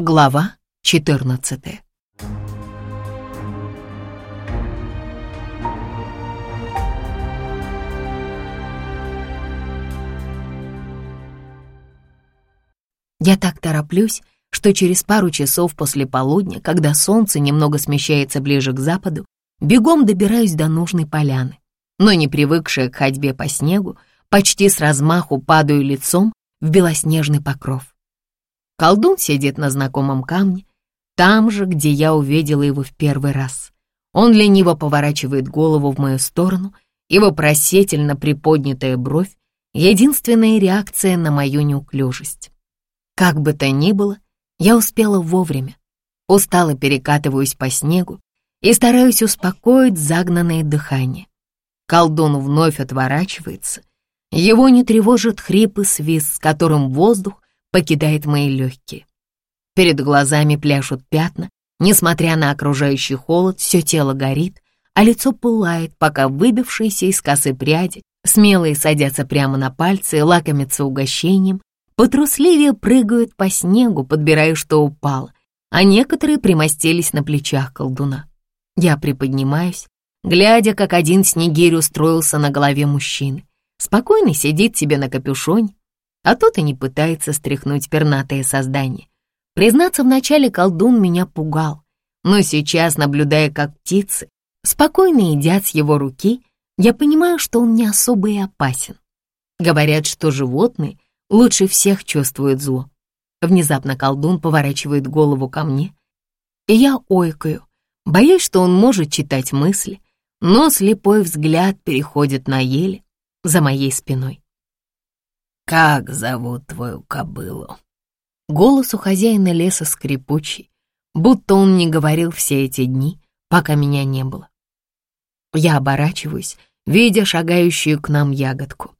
Глава 14 Я так тороплюсь, что через пару часов после полудня, когда солнце немного смещается ближе к западу, бегом добираюсь до нужной поляны. Но не привыкшая к ходьбе по снегу, почти с размаху падаю лицом в белоснежный покров. Колдун сидит на знакомом камне, там же, где я увидела его в первый раз. Он лениво поворачивает голову в мою сторону, и вопросительно приподнятая бровь — единственная реакция на мою неуклюжесть. Как бы то ни было, я успела вовремя. Устало перекатываюсь по снегу и стараюсь успокоить загнанное дыхание. Колдун вновь отворачивается. Его не тревожит хрип и свист, с которым воздух покидает мои легкие. Перед глазами пляшут пятна, несмотря на окружающий холод, все тело горит, а лицо пылает, пока выбившиеся из косы пряди смелые садятся прямо на пальцы и лакомятся угощением, потрусливее прыгают по снегу, подбирая, что упало, а некоторые примостились на плечах колдуна. Я приподнимаюсь, глядя, как один снегирь устроился на голове мужчины. Спокойно сидит себе на капюшоне, а тот и не пытается стряхнуть пернатое создание. Признаться, вначале колдун меня пугал, но сейчас, наблюдая, как птицы спокойно едят с его руки, я понимаю, что он не особо и опасен. Говорят, что животные лучше всех чувствуют зло. Внезапно колдун поворачивает голову ко мне, и я ойкаю, боюсь, что он может читать мысли, но слепой взгляд переходит на еле за моей спиной. «Как зовут твою кобылу?» Голос у хозяина леса скрипучий, будто он не говорил все эти дни, пока меня не было. Я оборачиваюсь, видя шагающую к нам ягодку.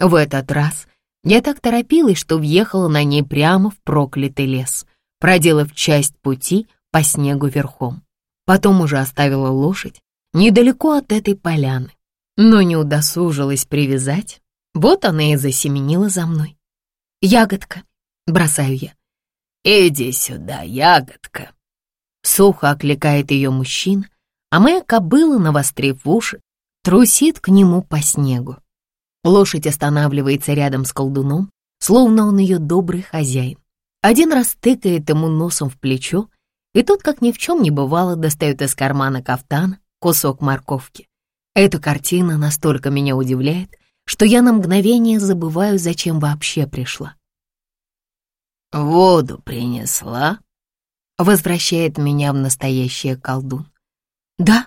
В этот раз я так торопилась, что въехала на ней прямо в проклятый лес, проделав часть пути по снегу верхом. Потом уже оставила лошадь недалеко от этой поляны, но не удосужилась привязать, вот она и засеменила за мной. «Ягодка», — бросаю я. «Иди сюда, ягодка», — сухо окликает ее мужчина, а моя кобыла, навострив уши, трусит к нему по снегу. Лошадь останавливается рядом с колдуном, словно он ее добрый хозяин. Один раз тыкает ему носом в плечо, и тот, как ни в чем не бывало, достает из кармана кафтана кусок морковки. Эта картина настолько меня удивляет, что я на мгновение забываю, зачем вообще пришла. «Воду принесла?» — возвращает меня в настоящее колдун. «Да».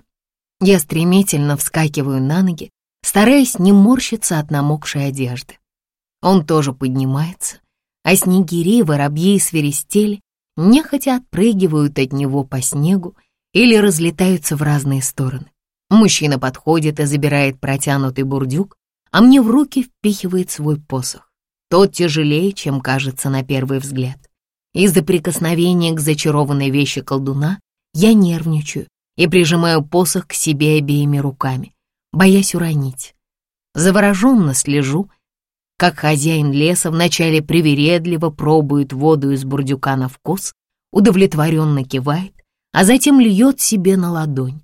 Я стремительно вскакиваю на ноги, стараясь не морщиться от намокшей одежды. Он тоже поднимается, а снегири, воробьи и свиристели нехотя отпрыгивают от него по снегу или разлетаются в разные стороны. Мужчина подходит и забирает протянутый бурдюк, а мне в руки впихивает свой посох. Тот тяжелее, чем кажется на первый взгляд. Из-за прикосновения к зачарованной вещи колдуна я нервничаю и прижимаю посох к себе обеими руками, боясь уронить. Завороженно слежу, как хозяин леса вначале привередливо пробует воду из бурдюка на вкус, удовлетворенно кивает, а затем льет себе на ладонь.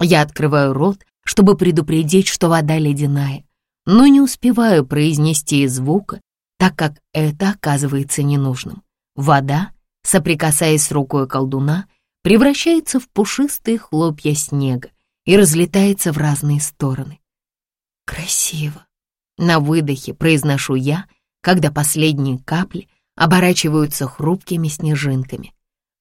Я открываю рот, чтобы предупредить, что вода ледяная, но не успеваю произнести звука, так как это оказывается ненужным. Вода, соприкасаясь с рукой колдуна, превращается в пушистые хлопья снега и разлетается в разные стороны. Красиво. На выдохе произношу я, когда последние капли оборачиваются хрупкими снежинками.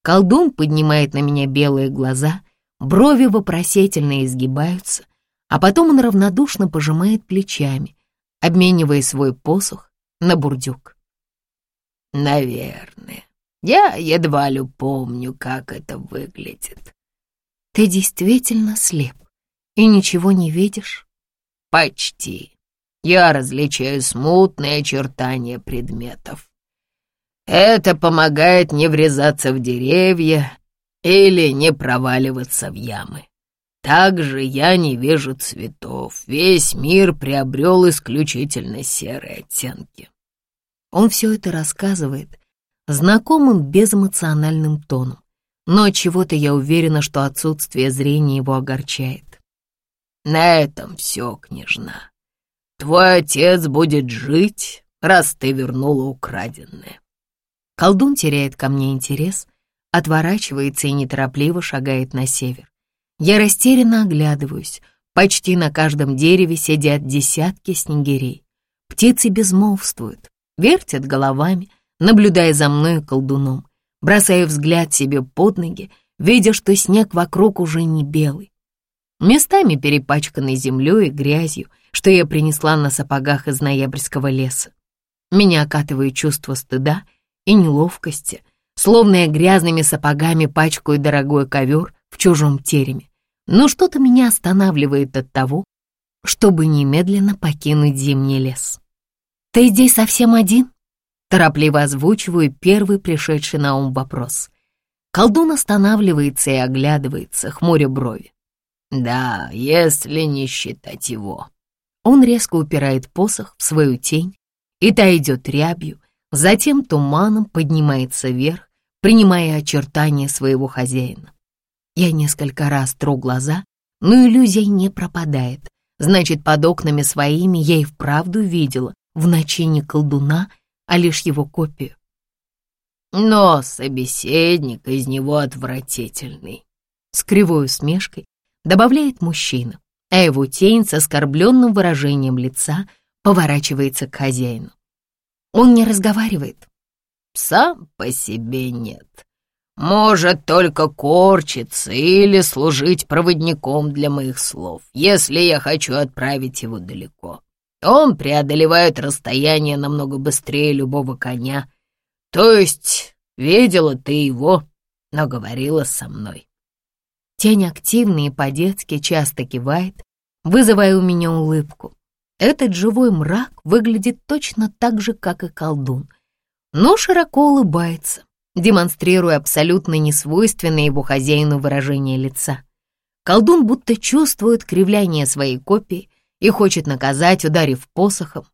Колдун поднимает на меня белые глаза, брови вопросительно изгибаются, а потом он равнодушно пожимает плечами, обменивая свой посох на бурдюк. «Наверное. Я едва ли помню, как это выглядит». «Ты действительно слеп и ничего не видишь?» «Почти. Я различаю смутные очертания предметов. Это помогает не врезаться в деревья или не проваливаться в ямы. Также я не вижу цветов. Весь мир приобрел исключительно серые оттенки. Он все это рассказывает, знакомым безэмоциональным тоном, но чего-то я уверена, что отсутствие зрения его огорчает. «На этом все, княжна. Твой отец будет жить, раз ты вернула украденное». Колдун теряет ко мне интерес, отворачивается и неторопливо шагает на север. Я растерянно оглядываюсь. Почти на каждом дереве сидят десятки снегирей. Птицы безмолвствуют, вертят головами, наблюдая за мной колдуном, бросая взгляд себе под ноги, видя, что снег вокруг уже не белый. Местами перепачканный землей и грязью, что я принесла на сапогах из ноябрьского леса. Меня окатывает чувство стыда и неловкости, словно я грязными сапогами пачкаю дорогой ковер в чужом тереме но что-то меня останавливает от того, чтобы немедленно покинуть зимний лес. «Ты здесь совсем один?» Торопливо озвучиваю первый пришедший на ум вопрос. Колдун останавливается и оглядывается, хмуря брови. «Да, если не считать его». Он резко упирает посох в свою тень, и та идет рябью, затем туманом поднимается вверх, принимая очертания своего хозяина. Я несколько раз тру глаза, но иллюзия не пропадает. Значит, под окнами своими я и вправду видела в ночи не колдуна, а лишь его копию. Но собеседник из него отвратительный. С кривой усмешкой добавляет мужчина, а его тень с оскорбленным выражением лица поворачивается к хозяину. Он не разговаривает. Сам по себе нет может только корчиться или служить проводником для моих слов, если я хочу отправить его далеко. Он преодолевает расстояние намного быстрее любого коня. То есть видела ты его, но говорила со мной. Тень активный и по-детски часто кивает, вызывая у меня улыбку. Этот живой мрак выглядит точно так же, как и колдун, но широко улыбается, демонстрируя абсолютно несвойственное его хозяину выражение лица. Колдун будто чувствует кривляние своей копии и хочет наказать, ударив посохом.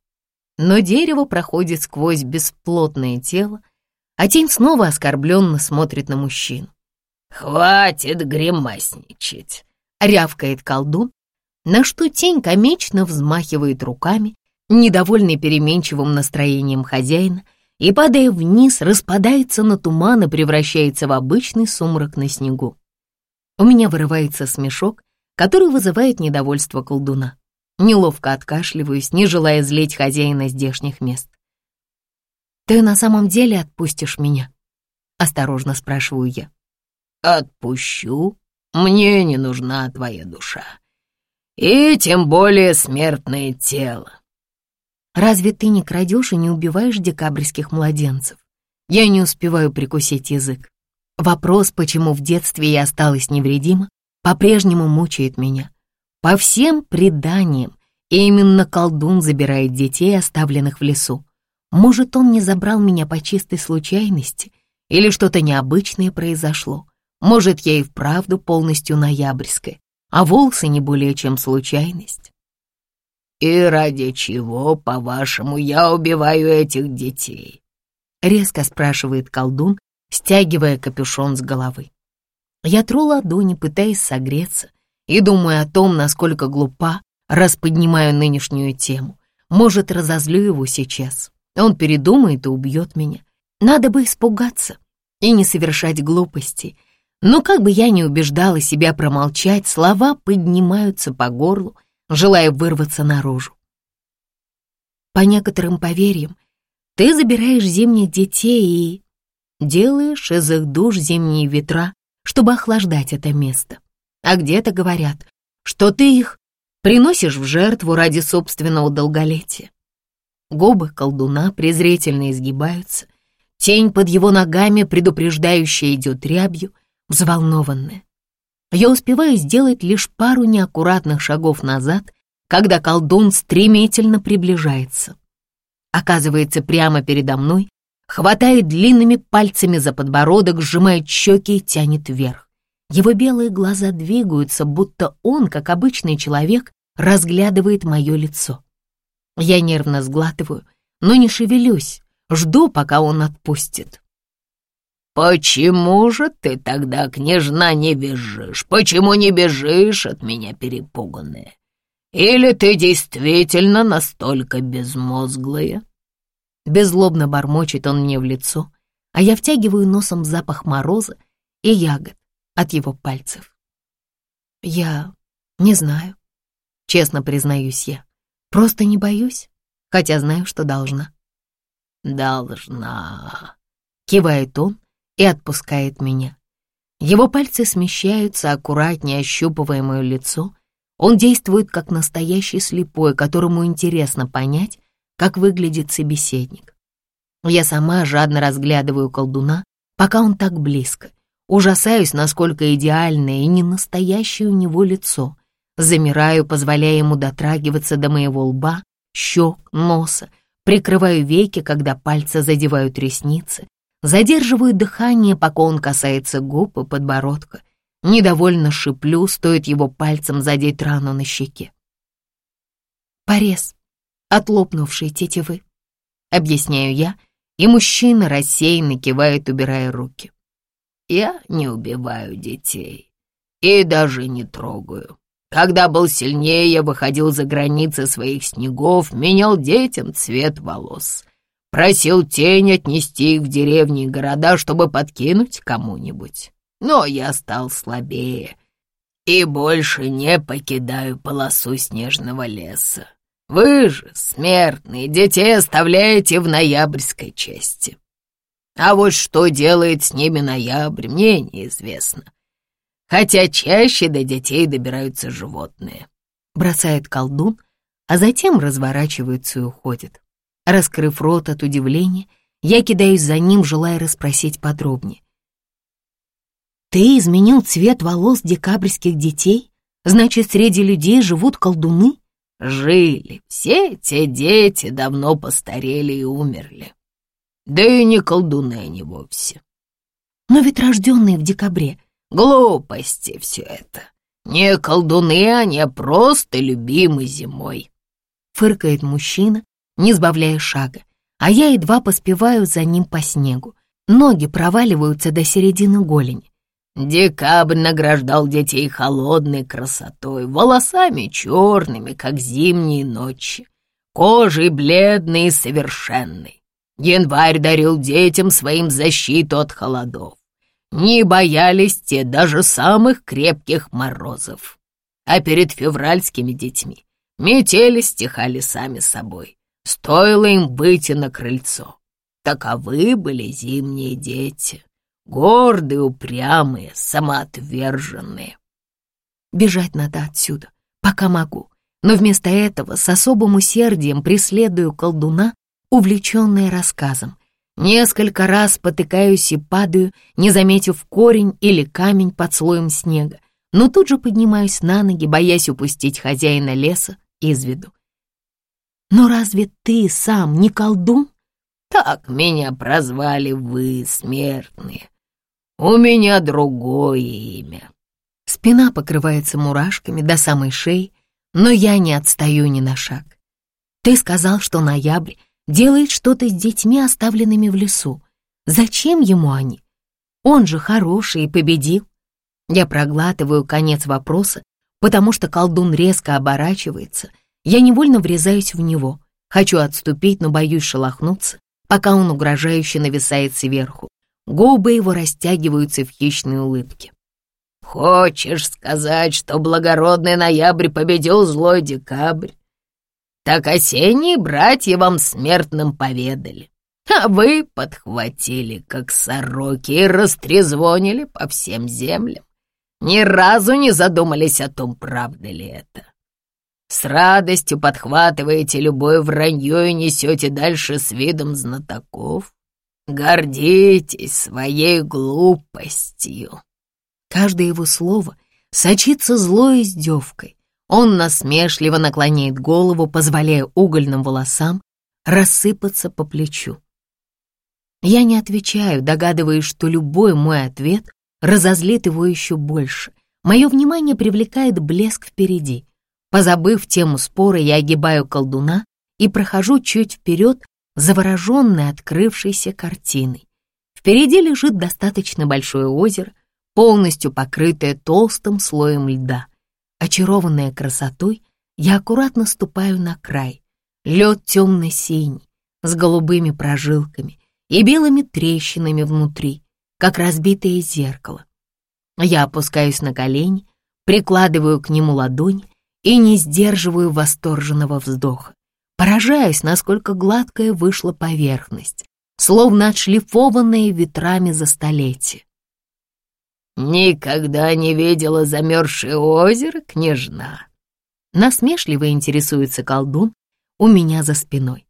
Но дерево проходит сквозь бесплотное тело, а тень снова оскорбленно смотрит на мужчину. «Хватит гримасничать!» — рявкает колдун, на что тень комично взмахивает руками, недовольный переменчивым настроением хозяина — и, падая вниз, распадается на туман и превращается в обычный сумрак на снегу. У меня вырывается смешок, который вызывает недовольство колдуна. Неловко откашливаюсь, не желая злить хозяина здешних мест. «Ты на самом деле отпустишь меня?» — осторожно спрашиваю я. «Отпущу. Мне не нужна твоя душа. И тем более смертное тело. Разве ты не крадешь и не убиваешь декабрьских младенцев? Я не успеваю прикусить язык. Вопрос, почему в детстве я осталась невредима, по-прежнему мучает меня. По всем преданиям, именно колдун забирает детей, оставленных в лесу. Может, он не забрал меня по чистой случайности, или что-то необычное произошло. Может, я и вправду полностью ноябрьская, а волосы не более чем случайность. «И ради чего, по-вашему, я убиваю этих детей?» — резко спрашивает колдун, стягивая капюшон с головы. Я тру ладони, пытаясь согреться, и думаю о том, насколько глупа, раз поднимаю нынешнюю тему. Может, разозлю его сейчас. Он передумает и убьет меня. Надо бы испугаться и не совершать глупостей. Но как бы я ни убеждала себя промолчать, слова поднимаются по горлу, желая вырваться наружу. По некоторым поверьям, ты забираешь зимних детей и делаешь из их душ зимние ветра, чтобы охлаждать это место. А где-то говорят, что ты их приносишь в жертву ради собственного долголетия. Губы колдуна презрительно изгибаются, тень под его ногами предупреждающая идет рябью, взволнованная. Я успеваю сделать лишь пару неаккуратных шагов назад, когда колдун стремительно приближается. Оказывается, прямо передо мной, хватает длинными пальцами за подбородок, сжимает щеки и тянет вверх. Его белые глаза двигаются, будто он, как обычный человек, разглядывает мое лицо. Я нервно сглатываю, но не шевелюсь, жду, пока он отпустит. «Почему же ты тогда, княжна, не бежишь? Почему не бежишь от меня перепуганная? Или ты действительно настолько безмозглая?» Беззлобно бормочет он мне в лицо, а я втягиваю носом запах мороза и ягод от его пальцев. Я не знаю, честно признаюсь я. Просто не боюсь, хотя знаю, что должна. «Должна», — кивает он и отпускает меня. Его пальцы смещаются, аккуратнее ощупывая мое лицо. Он действует как настоящий слепой, которому интересно понять, как выглядит собеседник. Я сама жадно разглядываю колдуна, пока он так близко. Ужасаюсь, насколько идеальное и не настоящее у него лицо. Замираю, позволяя ему дотрагиваться до моего лба, щек, носа, прикрываю веки, когда пальцы задевают ресницы, задерживаю дыхание, пока он касается губ и подбородка. Недовольно шиплю, стоит его пальцем задеть рану на щеке. Порез от лопнувшей тетивы, объясняю я, и мужчина рассеянно кивает, убирая руки. Я не убиваю детей и даже не трогаю. Когда был сильнее, я выходил за границы своих снегов, менял детям цвет волос. Просил тень отнести их в деревни и города, чтобы подкинуть кому-нибудь. Но я стал слабее и больше не покидаю полосу снежного леса. Вы же, смертные, детей оставляете в ноябрьской части. А вот что делает с ними ноябрь, мне неизвестно. Хотя чаще до детей добираются животные. Бросает колдун, а затем разворачивается и уходит. Раскрыв рот от удивления, я кидаюсь за ним, желая расспросить подробнее. «Ты изменил цвет волос декабрьских детей? Значит, среди людей живут колдуны?» «Жили. Все те дети давно постарели и умерли. Да и не колдуны они вовсе. Но ведь рожденные в декабре. Глупости все это. Не колдуны они, а просто любимы зимой. Фыркает мужчина, не сбавляя шага, а я едва поспеваю за ним по снегу. Ноги проваливаются до середины голени. Декабрь награждал детей холодной красотой, волосами черными, как зимние ночи, кожей бледной и совершенной. Январь дарил детям своим защиту от холодов. Не боялись те даже самых крепких морозов. А перед февральскими детьми метели стихали сами собой. Стоило им выйти на крыльцо. Таковы были зимние дети. Гордые, упрямые, самоотверженные. Бежать надо отсюда, пока могу. Но вместо этого с особым усердием преследую колдуна, увлеченная рассказом. Несколько раз потыкаюсь и падаю, не заметив корень или камень под слоем снега, но тут же поднимаюсь на ноги, боясь упустить хозяина леса из виду. «Но разве ты сам не колдун?» «Так меня прозвали вы, смертные. У меня другое имя». Спина покрывается мурашками до самой шеи, но я не отстаю ни на шаг. Ты сказал, что ноябрь делает что-то с детьми, оставленными в лесу. Зачем ему они? Он же хороший и победил. Я проглатываю конец вопроса, потому что колдун резко оборачивается. Я невольно врезаюсь в него. Хочу отступить, но боюсь шелохнуться, пока он угрожающе нависает сверху. Губы его растягиваются в хищной улыбке. «Хочешь сказать, что благородный ноябрь победил злой декабрь? так осенние братья вам смертным поведали. А вы подхватили, как сороки, и растрезвонили по всем землям. Ни разу не задумались о том, правда ли это. С радостью подхватываете любое вранье и несете дальше с видом знатоков. Гордитесь своей глупостью. Каждое его слово сочится злой издевкой. Он насмешливо наклоняет голову, позволяя угольным волосам рассыпаться по плечу. Я не отвечаю, догадываясь, что любой мой ответ разозлит его еще больше. Мое внимание привлекает блеск впереди. Позабыв тему спора, я огибаю колдуна и прохожу чуть вперед, завороженной открывшейся картиной. Впереди лежит достаточно большое озеро, полностью покрытое толстым слоем льда. Очарованная красотой, я аккуратно ступаю на край. Лед темно-синий, с голубыми прожилками и белыми трещинами внутри, как разбитое зеркало. Я опускаюсь на колени, прикладываю к нему ладонь и не сдерживаю восторженного вздоха. Поражаюсь, насколько гладкая вышла поверхность, словно отшлифованная ветрами за столетие. «Никогда не видела замерзшее озеро, княжна?» Насмешливо интересуется колдун у меня за спиной.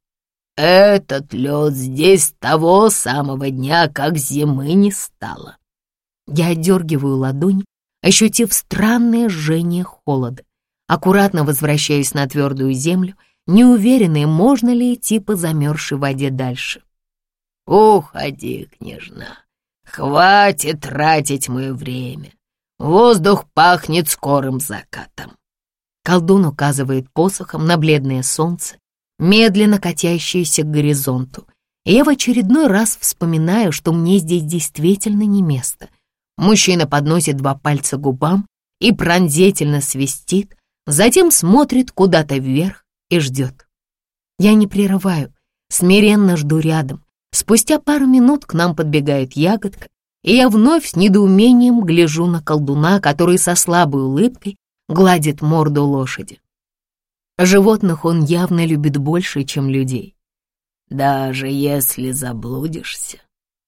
«Этот лед здесь того самого дня, как зимы не стало». Я отдергиваю ладонь, ощутив странное жжение холода. Аккуратно возвращаюсь на твердую землю, неуверенная, можно ли идти по замерзшей воде дальше. «Уходи, княжна, Хватит тратить мое время. Воздух пахнет скорым закатом. Колдун указывает посохом на бледное солнце, медленно катящееся к горизонту. И я в очередной раз вспоминаю, что мне здесь действительно не место. Мужчина подносит два пальца к губам и пронзительно свистит, затем смотрит куда-то вверх и ждет. Я не прерываю, смиренно жду рядом, Спустя пару минут к нам подбегает ягодка, и я вновь с недоумением гляжу на колдуна, который со слабой улыбкой гладит морду лошади. Животных он явно любит больше, чем людей. Даже если заблудишься,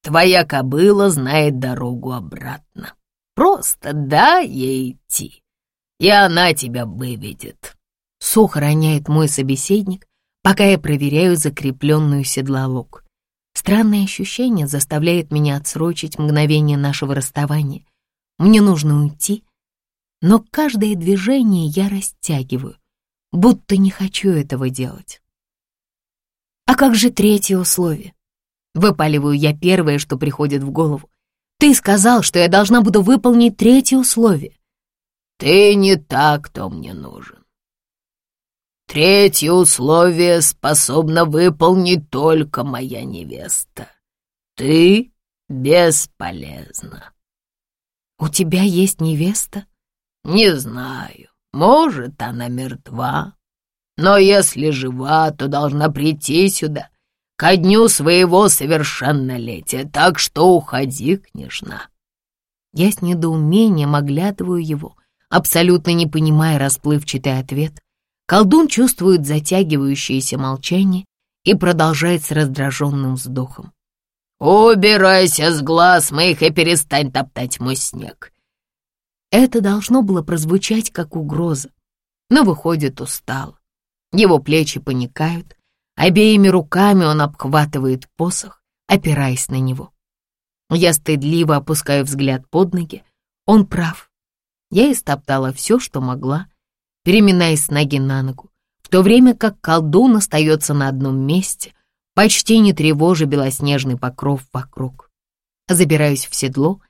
твоя кобыла знает дорогу обратно. Просто дай ей идти, и она тебя выведет. Сухо роняет мой собеседник, пока я проверяю закрепленную седла лук. Странное ощущение заставляет меня отсрочить мгновение нашего расставания. Мне нужно уйти, но каждое движение я растягиваю, будто не хочу этого делать. А как же третье условие? Выпаливаю я первое, что приходит в голову. Ты сказал, что я должна буду выполнить третье условие. Ты не так, кто мне нужен. Третье условие способна выполнить только моя невеста. Ты бесполезна. У тебя есть невеста? Не знаю. Может, она мертва. Но если жива, то должна прийти сюда ко дню своего совершеннолетия, так что уходи, княжна. Я с недоумением оглядываю его, абсолютно не понимая расплывчатый ответ — Колдун чувствует затягивающееся молчание и продолжает с раздраженным вздохом. «Убирайся с глаз моих и перестань топтать мой снег!» Это должно было прозвучать как угроза, но выходит устало. Его плечи паникают, обеими руками он обхватывает посох, опираясь на него. Я стыдливо опускаю взгляд под ноги. Он прав. Я истоптала все, что могла, переминаясь с ноги на ногу, в то время как колдун остается на одном месте, почти не тревожа белоснежный покров вокруг. Забираюсь в седло,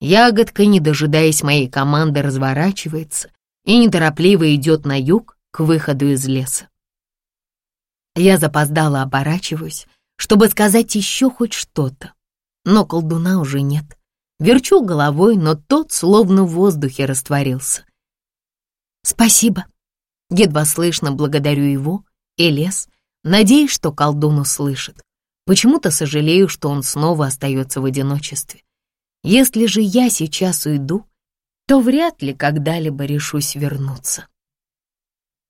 ягодка, не дожидаясь моей команды, разворачивается и неторопливо идет на юг к выходу из леса. Я запоздала оборачиваюсь, чтобы сказать еще хоть что-то, но колдуна уже нет. Верчу головой, но тот словно в воздухе растворился. «Спасибо». Едва слышно благодарю его и лес, надеясь, что колдун услышит. Почему-то сожалею, что он снова остается в одиночестве. Если же я сейчас уйду, то вряд ли когда-либо решусь вернуться.